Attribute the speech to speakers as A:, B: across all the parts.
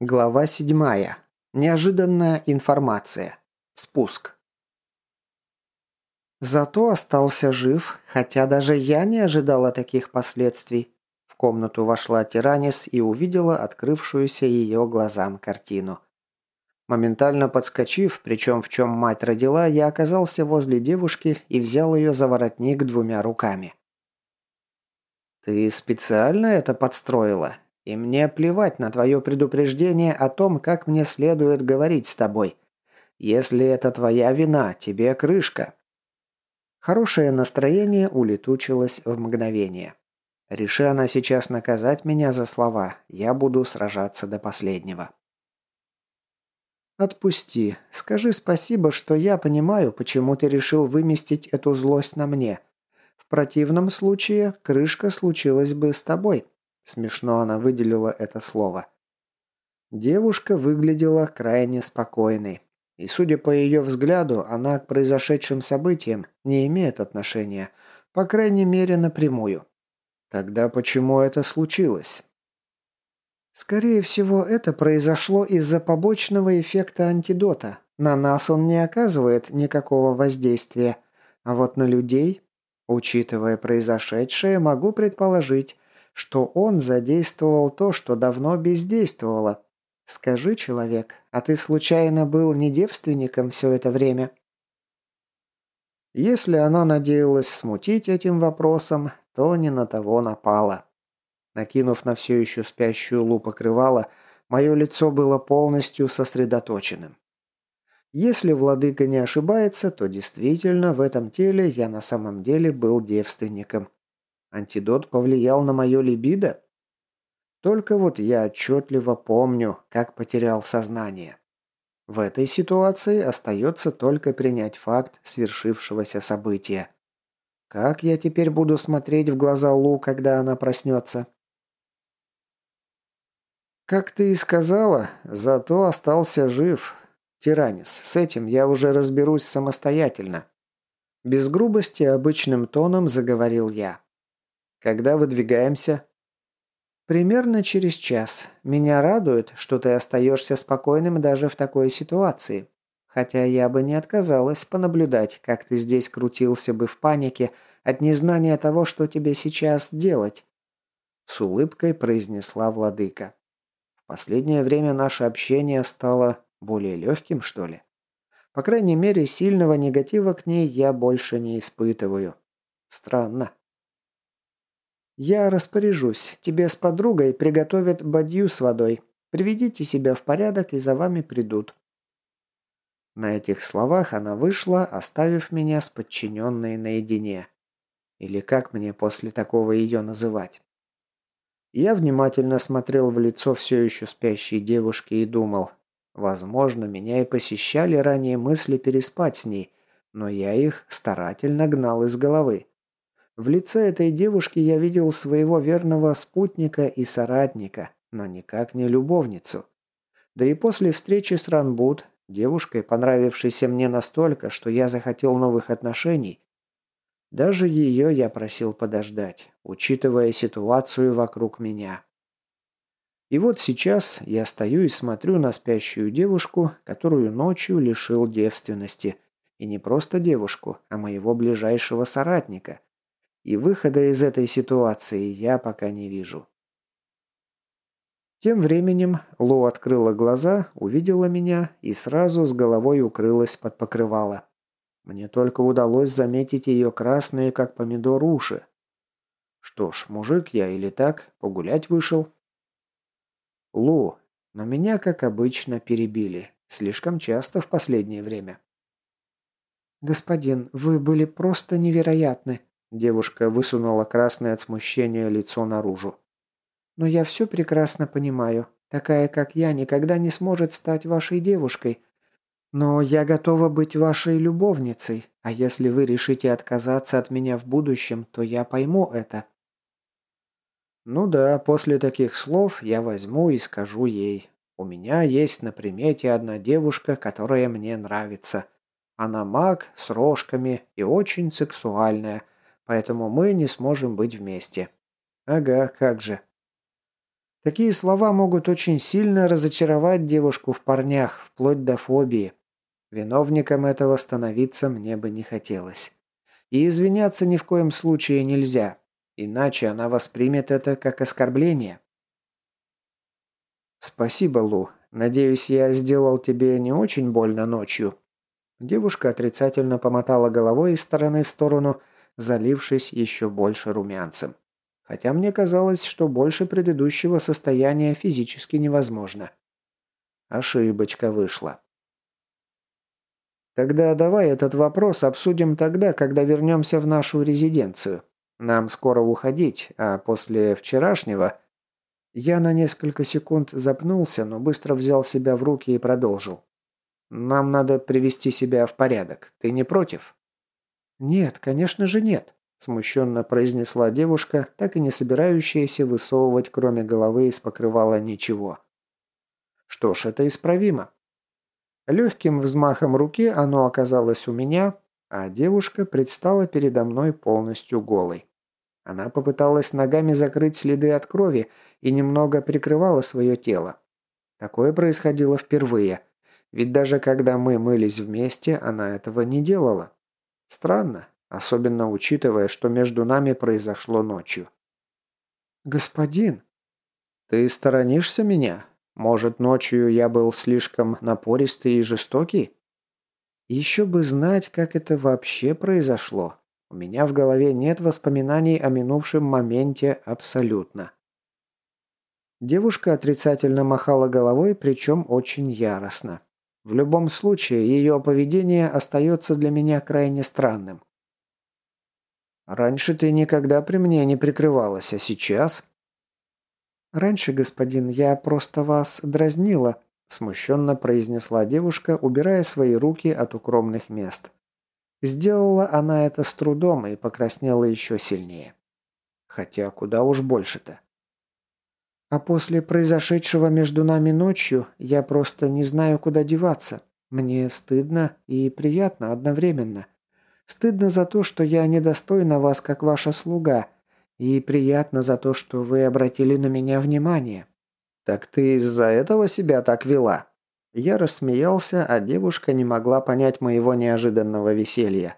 A: Глава седьмая. Неожиданная информация. Спуск. Зато остался жив, хотя даже я не ожидала таких последствий. В комнату вошла Тиранис и увидела открывшуюся ее глазам картину. Моментально подскочив, причем в чем мать родила, я оказался возле девушки и взял ее за воротник двумя руками. «Ты специально это подстроила?» И мне плевать на твое предупреждение о том, как мне следует говорить с тобой. Если это твоя вина, тебе крышка». Хорошее настроение улетучилось в мгновение. Реши она сейчас наказать меня за слова, я буду сражаться до последнего. «Отпусти. Скажи спасибо, что я понимаю, почему ты решил выместить эту злость на мне. В противном случае крышка случилась бы с тобой». Смешно она выделила это слово. Девушка выглядела крайне спокойной. И, судя по ее взгляду, она к произошедшим событиям не имеет отношения, по крайней мере, напрямую. Тогда почему это случилось? Скорее всего, это произошло из-за побочного эффекта антидота. На нас он не оказывает никакого воздействия, а вот на людей, учитывая произошедшее, могу предположить, что он задействовал то, что давно бездействовало. Скажи, человек, а ты случайно был не девственником все это время? Если она надеялась смутить этим вопросом, то не на того напала. Накинув на все еще спящую лу покрывало, мое лицо было полностью сосредоточенным. Если владыка не ошибается, то действительно в этом теле я на самом деле был девственником. Антидот повлиял на мое либидо? Только вот я отчетливо помню, как потерял сознание. В этой ситуации остается только принять факт свершившегося события. Как я теперь буду смотреть в глаза Лу, когда она проснется? Как ты и сказала, зато остался жив. Тиранис, с этим я уже разберусь самостоятельно. Без грубости обычным тоном заговорил я. Когда выдвигаемся?» «Примерно через час. Меня радует, что ты остаешься спокойным даже в такой ситуации. Хотя я бы не отказалась понаблюдать, как ты здесь крутился бы в панике от незнания того, что тебе сейчас делать». С улыбкой произнесла владыка. «В последнее время наше общение стало более легким, что ли? По крайней мере, сильного негатива к ней я больше не испытываю. Странно». «Я распоряжусь. Тебе с подругой приготовят бадью с водой. Приведите себя в порядок, и за вами придут». На этих словах она вышла, оставив меня с подчиненной наедине. Или как мне после такого ее называть? Я внимательно смотрел в лицо все еще спящей девушки и думал, возможно, меня и посещали ранее мысли переспать с ней, но я их старательно гнал из головы. В лице этой девушки я видел своего верного спутника и соратника, но никак не любовницу. Да и после встречи с Ранбут, девушкой, понравившейся мне настолько, что я захотел новых отношений, даже ее я просил подождать, учитывая ситуацию вокруг меня. И вот сейчас я стою и смотрю на спящую девушку, которую ночью лишил девственности. И не просто девушку, а моего ближайшего соратника, и выхода из этой ситуации я пока не вижу. Тем временем Ло открыла глаза, увидела меня и сразу с головой укрылась под покрывало. Мне только удалось заметить ее красные, как помидор, уши. Что ж, мужик я или так, погулять вышел. Лу, но меня, как обычно, перебили. Слишком часто в последнее время. «Господин, вы были просто невероятны», Девушка высунула красное от смущения лицо наружу. «Но я все прекрасно понимаю. Такая, как я, никогда не сможет стать вашей девушкой. Но я готова быть вашей любовницей, а если вы решите отказаться от меня в будущем, то я пойму это». «Ну да, после таких слов я возьму и скажу ей. У меня есть на примете одна девушка, которая мне нравится. Она маг с рожками и очень сексуальная» поэтому мы не сможем быть вместе. Ага, как же. Такие слова могут очень сильно разочаровать девушку в парнях, вплоть до фобии. Виновником этого становиться мне бы не хотелось. И извиняться ни в коем случае нельзя, иначе она воспримет это как оскорбление. «Спасибо, Лу. Надеюсь, я сделал тебе не очень больно ночью». Девушка отрицательно помотала головой из стороны в сторону, залившись еще больше румянцем. Хотя мне казалось, что больше предыдущего состояния физически невозможно. Ошибочка вышла. Тогда давай этот вопрос обсудим тогда, когда вернемся в нашу резиденцию. Нам скоро уходить, а после вчерашнего... Я на несколько секунд запнулся, но быстро взял себя в руки и продолжил. Нам надо привести себя в порядок. Ты не против? Нет, конечно же нет, смущенно произнесла девушка, так и не собирающаяся высовывать кроме головы из покрывала ничего. Что ж, это исправимо. Легким взмахом руки оно оказалось у меня, а девушка предстала передо мной полностью голой. Она попыталась ногами закрыть следы от крови и немного прикрывала свое тело. Такое происходило впервые, ведь даже когда мы мылись вместе, она этого не делала. Странно, особенно учитывая, что между нами произошло ночью. «Господин!» «Ты сторонишься меня? Может, ночью я был слишком напористый и жестокий?» «Еще бы знать, как это вообще произошло. У меня в голове нет воспоминаний о минувшем моменте абсолютно». Девушка отрицательно махала головой, причем очень яростно. В любом случае, ее поведение остается для меня крайне странным. «Раньше ты никогда при мне не прикрывалась, а сейчас...» «Раньше, господин, я просто вас дразнила», – смущенно произнесла девушка, убирая свои руки от укромных мест. Сделала она это с трудом и покраснела еще сильнее. Хотя куда уж больше-то. А после произошедшего между нами ночью я просто не знаю, куда деваться. Мне стыдно и приятно одновременно. Стыдно за то, что я недостойна вас, как ваша слуга, и приятно за то, что вы обратили на меня внимание». «Так ты из-за этого себя так вела?» Я рассмеялся, а девушка не могла понять моего неожиданного веселья.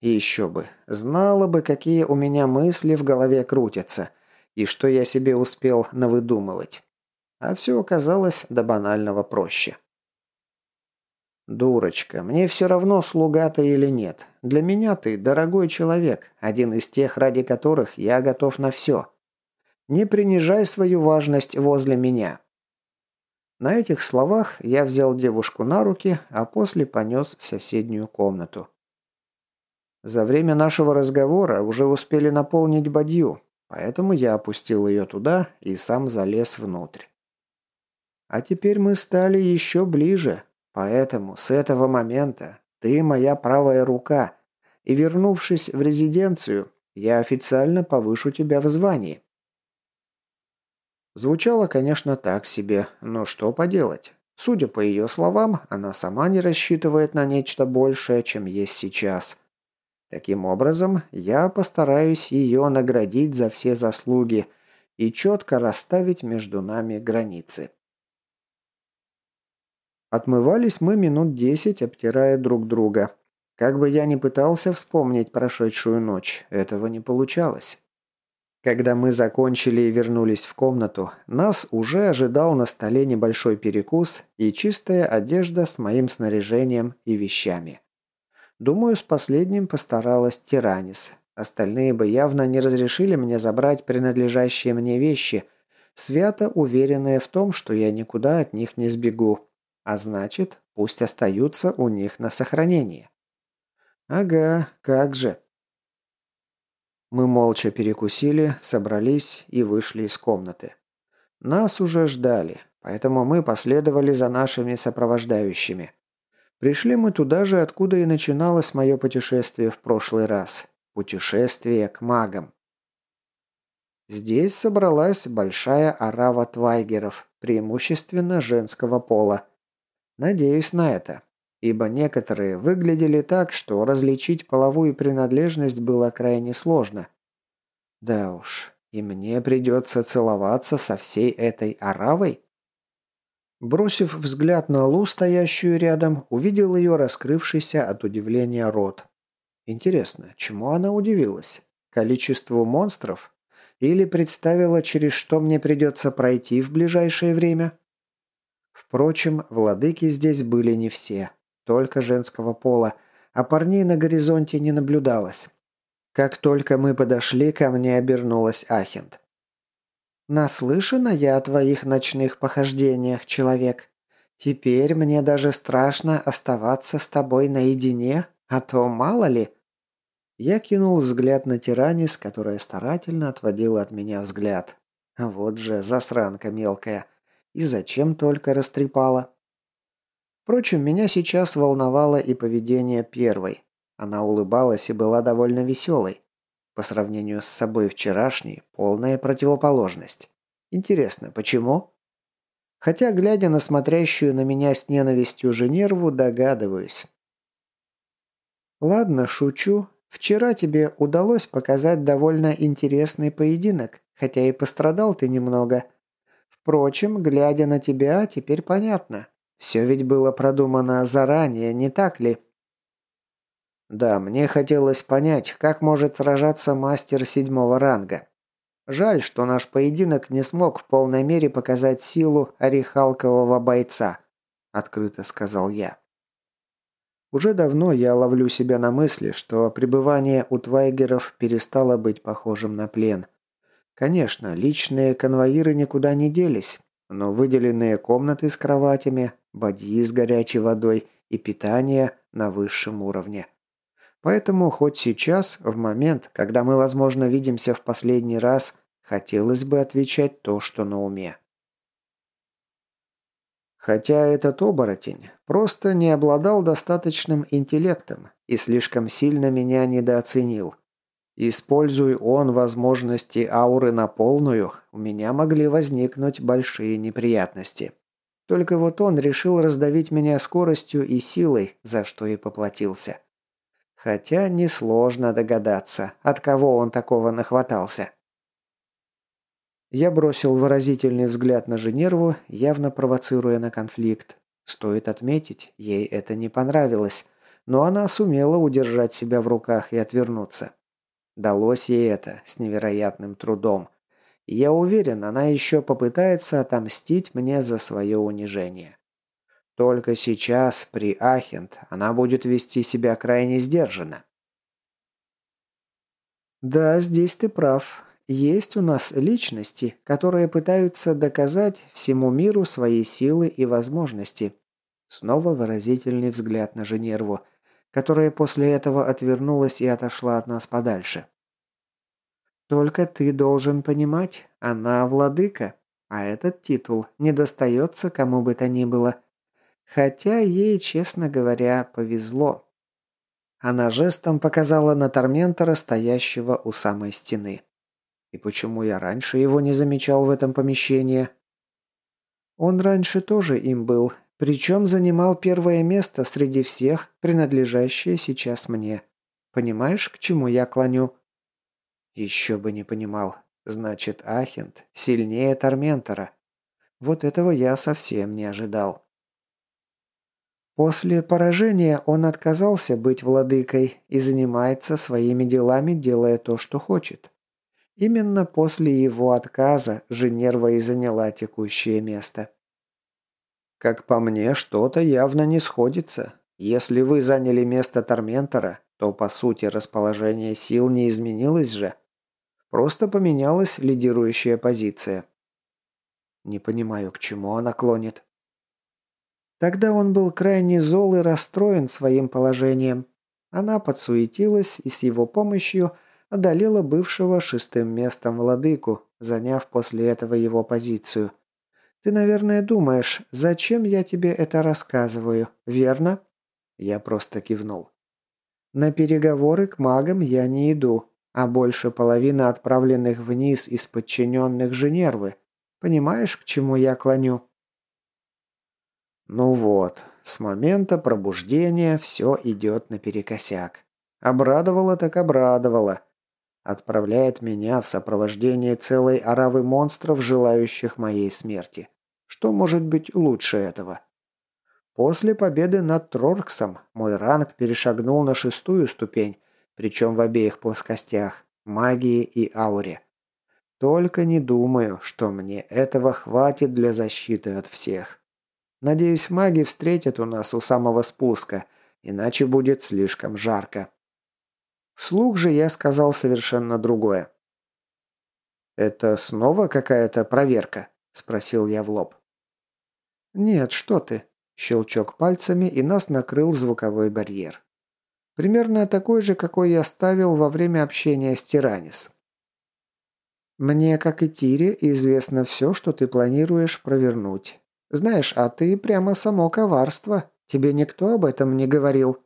A: И еще бы, знала бы, какие у меня мысли в голове крутятся – и что я себе успел навыдумывать. А все оказалось до банального проще. «Дурочка, мне все равно, слуга ты или нет. Для меня ты дорогой человек, один из тех, ради которых я готов на все. Не принижай свою важность возле меня». На этих словах я взял девушку на руки, а после понес в соседнюю комнату. За время нашего разговора уже успели наполнить бадью, Поэтому я опустил ее туда и сам залез внутрь. А теперь мы стали еще ближе, поэтому с этого момента ты моя правая рука, и вернувшись в резиденцию, я официально повышу тебя в звании. Звучало, конечно, так себе, но что поделать. Судя по ее словам, она сама не рассчитывает на нечто большее, чем есть сейчас. Таким образом, я постараюсь ее наградить за все заслуги и четко расставить между нами границы. Отмывались мы минут десять, обтирая друг друга. Как бы я ни пытался вспомнить прошедшую ночь, этого не получалось. Когда мы закончили и вернулись в комнату, нас уже ожидал на столе небольшой перекус и чистая одежда с моим снаряжением и вещами. Думаю, с последним постаралась Тиранис. Остальные бы явно не разрешили мне забрать принадлежащие мне вещи, свято уверенные в том, что я никуда от них не сбегу. А значит, пусть остаются у них на сохранение. Ага, как же. Мы молча перекусили, собрались и вышли из комнаты. Нас уже ждали, поэтому мы последовали за нашими сопровождающими. Пришли мы туда же, откуда и начиналось мое путешествие в прошлый раз. Путешествие к магам. Здесь собралась большая орава твайгеров, преимущественно женского пола. Надеюсь на это, ибо некоторые выглядели так, что различить половую принадлежность было крайне сложно. Да уж, И мне придется целоваться со всей этой оравой? Бросив взгляд на Лу, стоящую рядом, увидел ее раскрывшийся от удивления рот. Интересно, чему она удивилась? Количеству монстров? Или представила, через что мне придется пройти в ближайшее время? Впрочем, владыки здесь были не все, только женского пола, а парней на горизонте не наблюдалось. Как только мы подошли, ко мне обернулась Ахент. «Наслышана я о твоих ночных похождениях, человек. Теперь мне даже страшно оставаться с тобой наедине, а то мало ли...» Я кинул взгляд на Тиранис, которая старательно отводила от меня взгляд. Вот же засранка мелкая. И зачем только растрепала? Впрочем, меня сейчас волновало и поведение первой. Она улыбалась и была довольно веселой. По сравнению с собой вчерашней, полная противоположность. Интересно, почему? Хотя, глядя на смотрящую на меня с ненавистью Женерву, догадываюсь. Ладно, шучу, Вчера тебе удалось показать довольно интересный поединок, хотя и пострадал ты немного. Впрочем, глядя на тебя, теперь понятно. Все ведь было продумано заранее, не так ли? Да, мне хотелось понять, как может сражаться мастер седьмого ранга. Жаль, что наш поединок не смог в полной мере показать силу орехалкового бойца, открыто сказал я. Уже давно я ловлю себя на мысли, что пребывание у Твайгеров перестало быть похожим на плен. Конечно, личные конвоиры никуда не делись, но выделенные комнаты с кроватями, бадьи с горячей водой и питание на высшем уровне. Поэтому хоть сейчас, в момент, когда мы, возможно, видимся в последний раз, хотелось бы отвечать то, что на уме. Хотя этот оборотень просто не обладал достаточным интеллектом и слишком сильно меня недооценил. Используй он возможности ауры на полную, у меня могли возникнуть большие неприятности. Только вот он решил раздавить меня скоростью и силой, за что и поплатился. Хотя несложно догадаться, от кого он такого нахватался. Я бросил выразительный взгляд на Женерву, явно провоцируя на конфликт. Стоит отметить, ей это не понравилось, но она сумела удержать себя в руках и отвернуться. Далось ей это с невероятным трудом. я уверен, она еще попытается отомстить мне за свое унижение. Только сейчас, при Ахент, она будет вести себя крайне сдержанно. «Да, здесь ты прав. Есть у нас личности, которые пытаются доказать всему миру свои силы и возможности. Снова выразительный взгляд на Женерву, которая после этого отвернулась и отошла от нас подальше. Только ты должен понимать, она владыка, а этот титул не достается кому бы то ни было. Хотя ей, честно говоря, повезло. Она жестом показала на Торментора, стоящего у самой стены. И почему я раньше его не замечал в этом помещении? Он раньше тоже им был, причем занимал первое место среди всех, принадлежащее сейчас мне. Понимаешь, к чему я клоню? Еще бы не понимал. Значит, Ахент сильнее Торментора. Вот этого я совсем не ожидал. После поражения он отказался быть владыкой и занимается своими делами, делая то, что хочет. Именно после его отказа Женерва и заняла текущее место. Как по мне, что-то явно не сходится. Если вы заняли место Торментора, то по сути расположение сил не изменилось же. Просто поменялась лидирующая позиция. Не понимаю, к чему она клонит. Тогда он был крайне зол и расстроен своим положением. Она подсуетилась и с его помощью – одолела бывшего шестым местом владыку, заняв после этого его позицию. Ты, наверное, думаешь, зачем я тебе это рассказываю, верно? Я просто кивнул. На переговоры к магам я не иду, а больше половины отправленных вниз из подчиненных Женервы. Понимаешь, к чему я клоню? Ну вот, с момента пробуждения все идет наперекосяк. Обрадовало так обрадовало. Отправляет меня в сопровождение целой оравы монстров, желающих моей смерти. Что может быть лучше этого? После победы над Трорксом мой ранг перешагнул на шестую ступень, причем в обеих плоскостях – магии и ауре. Только не думаю, что мне этого хватит для защиты от всех. Надеюсь, маги встретят у нас у самого спуска, иначе будет слишком жарко. Вслух же я сказал совершенно другое. «Это снова какая-то проверка?» – спросил я в лоб. «Нет, что ты». Щелчок пальцами, и нас накрыл звуковой барьер. Примерно такой же, какой я ставил во время общения с Тиранис. «Мне, как и Тире, известно все, что ты планируешь провернуть. Знаешь, а ты прямо само коварство. Тебе никто об этом не говорил».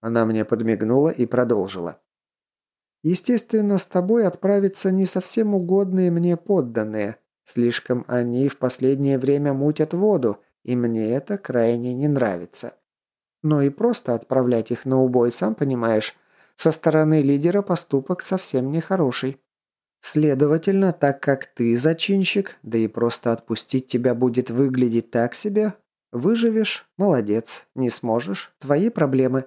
A: Она мне подмигнула и продолжила. «Естественно, с тобой отправятся не совсем угодные мне подданные. Слишком они в последнее время мутят воду, и мне это крайне не нравится. Но и просто отправлять их на убой, сам понимаешь, со стороны лидера поступок совсем нехороший. Следовательно, так как ты зачинщик, да и просто отпустить тебя будет выглядеть так себе, выживешь – молодец, не сможешь – твои проблемы.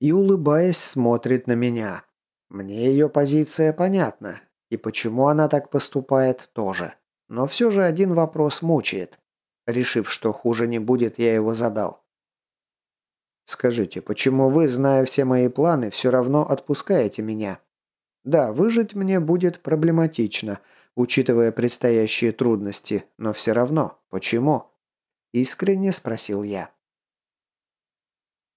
A: И улыбаясь, смотрит на меня. Мне ее позиция понятна, и почему она так поступает тоже. Но все же один вопрос мучает. Решив, что хуже не будет, я его задал. «Скажите, почему вы, зная все мои планы, все равно отпускаете меня? Да, выжить мне будет проблематично, учитывая предстоящие трудности, но все равно, почему?» Искренне спросил я.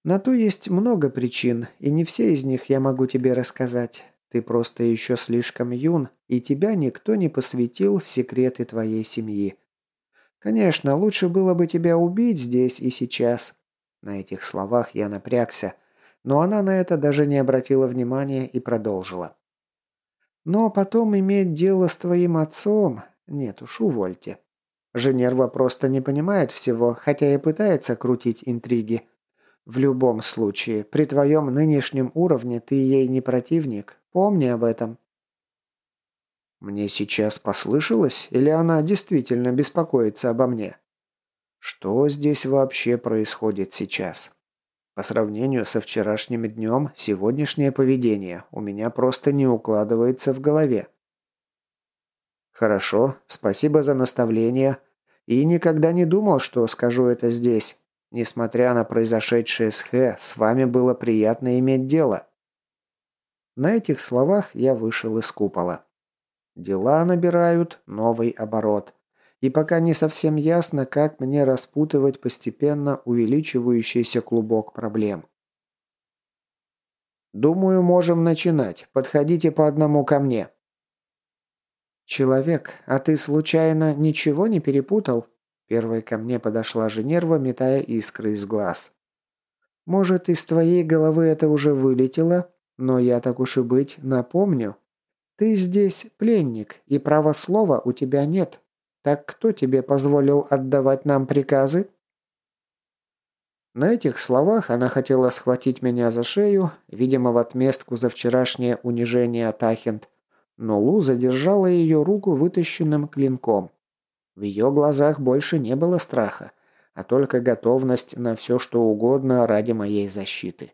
A: На то есть много причин, и не все из них я могу тебе рассказать. Ты просто еще слишком юн, и тебя никто не посвятил в секреты твоей семьи. Конечно, лучше было бы тебя убить здесь и сейчас. На этих словах я напрягся, но она на это даже не обратила внимания и продолжила. Но потом иметь дело с твоим отцом... Нет уж, увольте. Женерва просто не понимает всего, хотя и пытается крутить интриги. В любом случае, при твоем нынешнем уровне ты ей не противник, Помни об этом». Мне сейчас послышалось, или она действительно беспокоится обо мне? Что здесь вообще происходит сейчас? По сравнению со вчерашним днем, сегодняшнее поведение у меня просто не укладывается в голове. Хорошо, спасибо за наставление. И никогда не думал, что скажу это здесь. Несмотря на произошедшее с Хэ, с вами было приятно иметь дело. На этих словах я вышел из купола. Дела набирают новый оборот. И пока не совсем ясно, как мне распутывать постепенно увеличивающийся клубок проблем. «Думаю, можем начинать. Подходите по одному ко мне». «Человек, а ты случайно ничего не перепутал?» Первой ко мне подошла Женерва, метая искры из глаз. «Может, из твоей головы это уже вылетело, но я так уж и быть напомню. Ты здесь пленник, и права слова у тебя нет. Так кто тебе позволил отдавать нам приказы?» На этих словах она хотела схватить меня за шею, видимо, в отместку за вчерашнее унижение Тахент, но Лу задержала ее руку вытащенным клинком. В ее глазах больше не было страха, а только готовность на все что угодно ради моей защиты.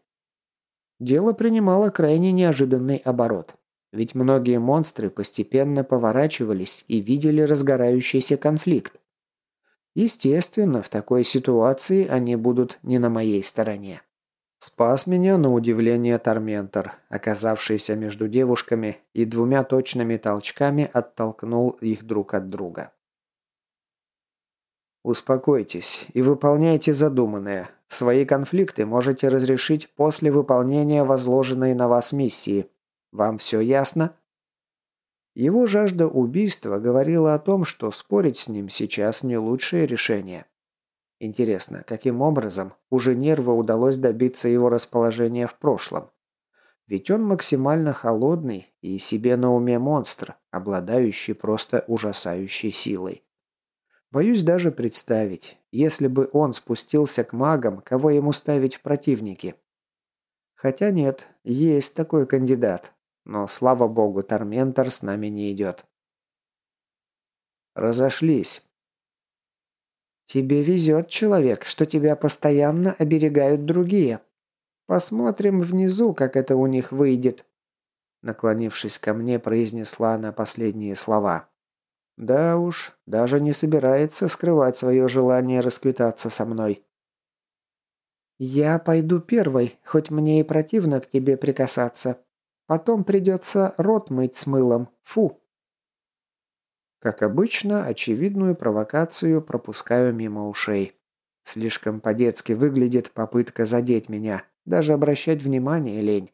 A: Дело принимало крайне неожиданный оборот. Ведь многие монстры постепенно поворачивались и видели разгорающийся конфликт. Естественно, в такой ситуации они будут не на моей стороне. Спас меня на удивление Торментор, оказавшийся между девушками и двумя точными толчками оттолкнул их друг от друга. «Успокойтесь и выполняйте задуманное. Свои конфликты можете разрешить после выполнения возложенной на вас миссии. Вам все ясно?» Его жажда убийства говорила о том, что спорить с ним сейчас не лучшее решение. Интересно, каким образом уже нерва удалось добиться его расположения в прошлом? Ведь он максимально холодный и себе на уме монстр, обладающий просто ужасающей силой. Боюсь даже представить, если бы он спустился к магам, кого ему ставить в противники. Хотя нет, есть такой кандидат. Но, слава богу, Торментор с нами не идет. Разошлись. Тебе везет, человек, что тебя постоянно оберегают другие. Посмотрим внизу, как это у них выйдет. Наклонившись ко мне, произнесла она последние слова. Да уж, даже не собирается скрывать свое желание расквитаться со мной. «Я пойду первой, хоть мне и противно к тебе прикасаться. Потом придется рот мыть с мылом. Фу!» Как обычно, очевидную провокацию пропускаю мимо ушей. Слишком по-детски выглядит попытка задеть меня. Даже обращать внимание лень.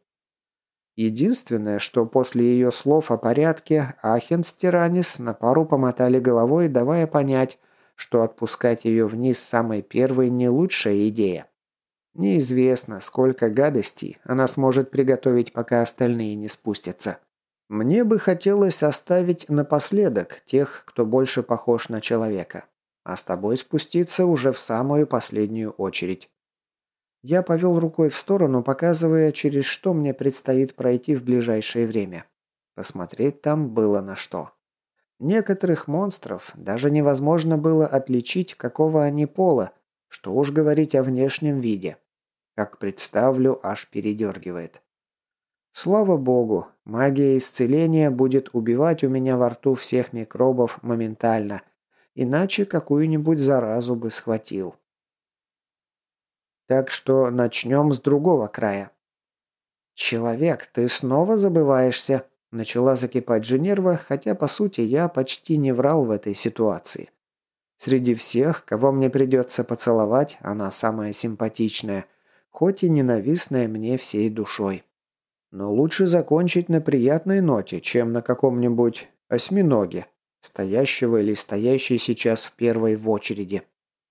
A: Единственное, что после ее слов о порядке, Ахен с Тиранис на пару помотали головой, давая понять, что отпускать ее вниз самой первой не лучшая идея. Неизвестно, сколько гадостей она сможет приготовить, пока остальные не спустятся. Мне бы хотелось оставить напоследок тех, кто больше похож на человека. А с тобой спуститься уже в самую последнюю очередь. Я повел рукой в сторону, показывая, через что мне предстоит пройти в ближайшее время. Посмотреть там было на что. Некоторых монстров даже невозможно было отличить, какого они пола, что уж говорить о внешнем виде. Как представлю, аж передергивает. Слава богу, магия исцеления будет убивать у меня во рту всех микробов моментально, иначе какую-нибудь заразу бы схватил. Так что начнем с другого края. «Человек, ты снова забываешься?» Начала закипать Женерва, хотя, по сути, я почти не врал в этой ситуации. Среди всех, кого мне придется поцеловать, она самая симпатичная, хоть и ненавистная мне всей душой. Но лучше закончить на приятной ноте, чем на каком-нибудь осьминоге, стоящего или стоящей сейчас в первой в очереди.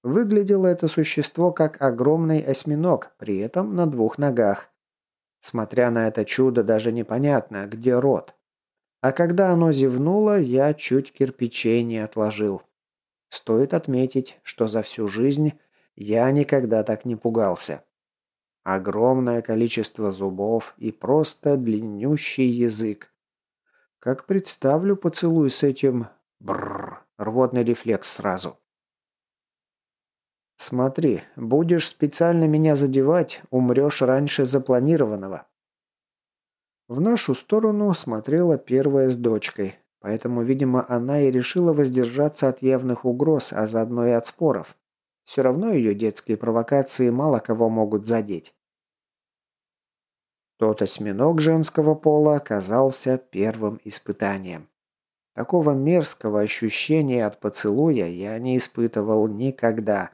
A: Выглядело это существо как огромный осьминог, при этом на двух ногах. Смотря на это чудо, даже непонятно, где рот. А когда оно зевнуло, я чуть кирпичей не отложил. Стоит отметить, что за всю жизнь я никогда так не пугался. Огромное количество зубов и просто длиннющий язык. Как представлю поцелуй с этим... Бррр, рвотный рефлекс сразу. «Смотри, будешь специально меня задевать, умрешь раньше запланированного». В нашу сторону смотрела первая с дочкой, поэтому, видимо, она и решила воздержаться от явных угроз, а заодно и от споров. Все равно ее детские провокации мало кого могут задеть. Тот осьминог женского пола оказался первым испытанием. Такого мерзкого ощущения от поцелуя я не испытывал никогда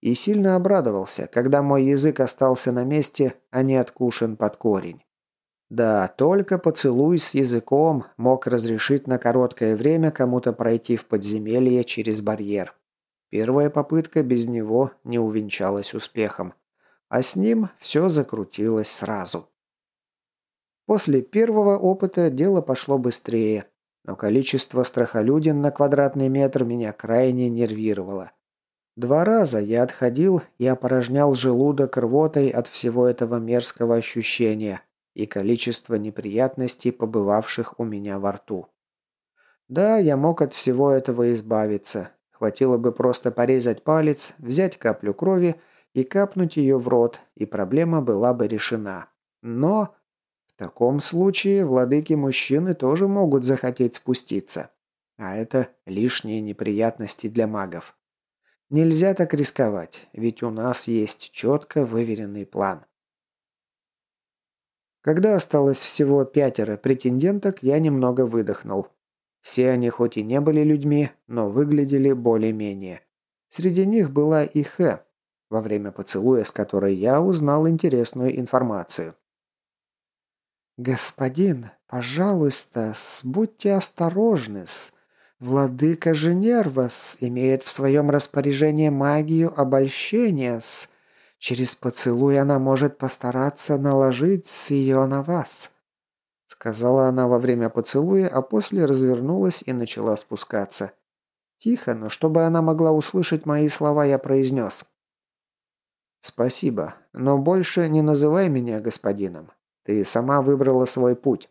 A: и сильно обрадовался, когда мой язык остался на месте, а не откушен под корень. Да, только поцелуй с языком мог разрешить на короткое время кому-то пройти в подземелье через барьер. Первая попытка без него не увенчалась успехом, а с ним все закрутилось сразу. После первого опыта дело пошло быстрее, но количество страхолюдин на квадратный метр меня крайне нервировало. Два раза я отходил и опорожнял желудок рвотой от всего этого мерзкого ощущения и количества неприятностей, побывавших у меня во рту. Да, я мог от всего этого избавиться. Хватило бы просто порезать палец, взять каплю крови и капнуть ее в рот, и проблема была бы решена. Но в таком случае владыки-мужчины тоже могут захотеть спуститься. А это лишние неприятности для магов. Нельзя так рисковать, ведь у нас есть четко выверенный план. Когда осталось всего пятеро претенденток, я немного выдохнул. Все они хоть и не были людьми, но выглядели более-менее. Среди них была и Хэ, во время поцелуя с которой я узнал интересную информацию. «Господин, пожалуйста, будьте осторожны с...» Владыка Женервас имеет в своем распоряжении магию обольщения с... Через поцелуй она может постараться наложить ее на вас», — сказала она во время поцелуя, а после развернулась и начала спускаться. Тихо, но чтобы она могла услышать мои слова, я произнес. «Спасибо, но больше не называй меня господином. Ты сама выбрала свой путь».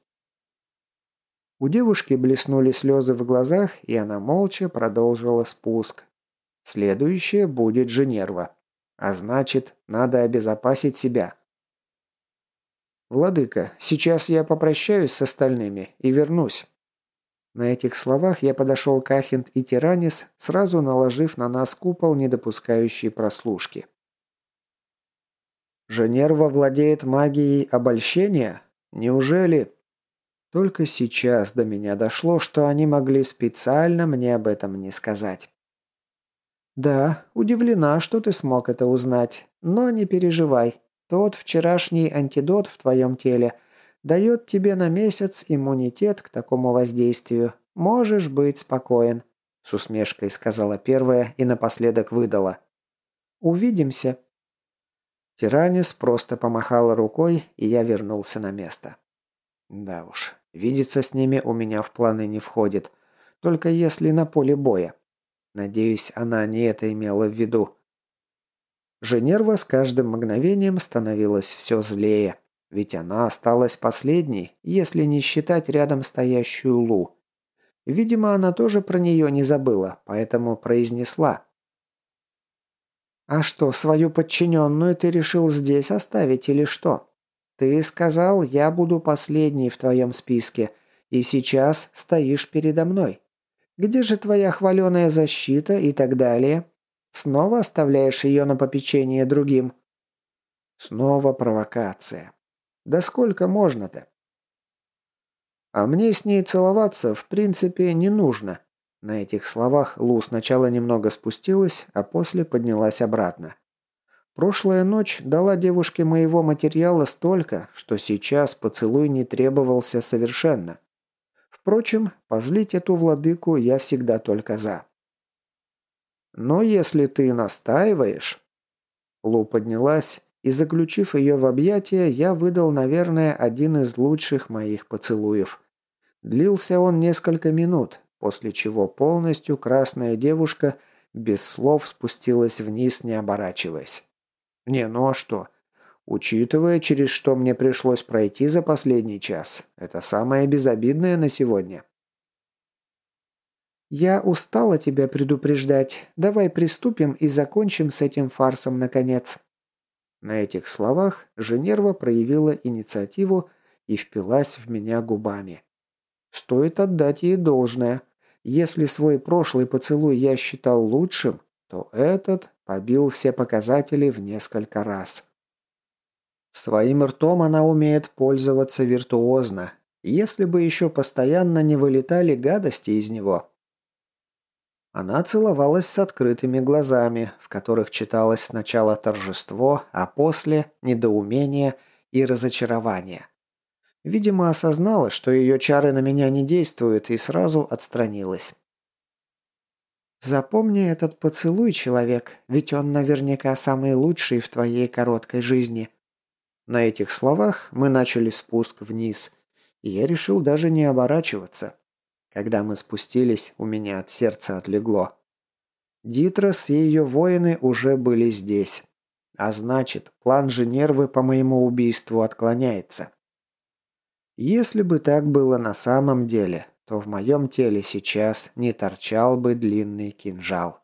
A: У девушки блеснули слезы в глазах, и она молча продолжила спуск. Следующее будет Женерва. А значит, надо обезопасить себя. «Владыка, сейчас я попрощаюсь с остальными и вернусь». На этих словах я подошел к Ахент и Тиранис, сразу наложив на нас купол, не допускающий прослушки. Женерва владеет магией обольщения? Неужели... Только сейчас до меня дошло, что они могли специально мне об этом не сказать. «Да, удивлена, что ты смог это узнать. Но не переживай. Тот вчерашний антидот в твоем теле дает тебе на месяц иммунитет к такому воздействию. Можешь быть спокоен», – с усмешкой сказала первая и напоследок выдала. «Увидимся». Тиранис просто помахала рукой, и я вернулся на место. Да уж, видеться с ними у меня в планы не входит. Только если на поле боя. Надеюсь, она не это имела в виду. Женерва с каждым мгновением становилась все злее. Ведь она осталась последней, если не считать рядом стоящую Лу. Видимо, она тоже про нее не забыла, поэтому произнесла. «А что, свою подчиненную ты решил здесь оставить или что? Ты сказал, я буду последней в твоем списке, и сейчас стоишь передо мной. Где же твоя хваленая защита и так далее? Снова оставляешь ее на попечение другим?» Снова провокация. Да сколько можно-то? А мне с ней целоваться, в принципе, не нужно. На этих словах Лу сначала немного спустилась, а после поднялась обратно. Прошлая ночь дала девушке моего материала столько, что сейчас поцелуй не требовался совершенно. Впрочем, позлить эту владыку я всегда только за. Но если ты настаиваешь... Лу поднялась и, заключив ее в объятия, я выдал, наверное, один из лучших моих поцелуев. Длился он несколько минут, после чего полностью красная девушка без слов спустилась вниз, не оборачиваясь. Не, ну а что? Учитывая, через что мне пришлось пройти за последний час, это самое безобидное на сегодня. «Я устала тебя предупреждать. Давай приступим и закончим с этим фарсом, наконец», на этих словах Женерва проявила инициативу и впилась в меня губами. Стоит отдать ей должное. Если свой прошлый поцелуй я считал лучшим, то этот побил все показатели в несколько раз. Своим ртом она умеет пользоваться виртуозно. Если бы еще постоянно не вылетали гадости из него, она целовалась с открытыми глазами, в которых читалось сначала торжество, а после – недоумение и разочарование. Видимо, осознала, что ее чары на меня не действуют, и сразу отстранилась. «Запомни этот поцелуй, человек, ведь он наверняка самый лучший в твоей короткой жизни». На этих словах мы начали спуск вниз, и я решил даже не оборачиваться. Когда мы спустились, у меня от сердца отлегло. Дитрос и ее воины уже были здесь. А значит, план Женервы по моему убийству отклоняется. Если бы так было на самом деле, то в моем теле сейчас не торчал бы длинный кинжал.